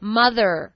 mother.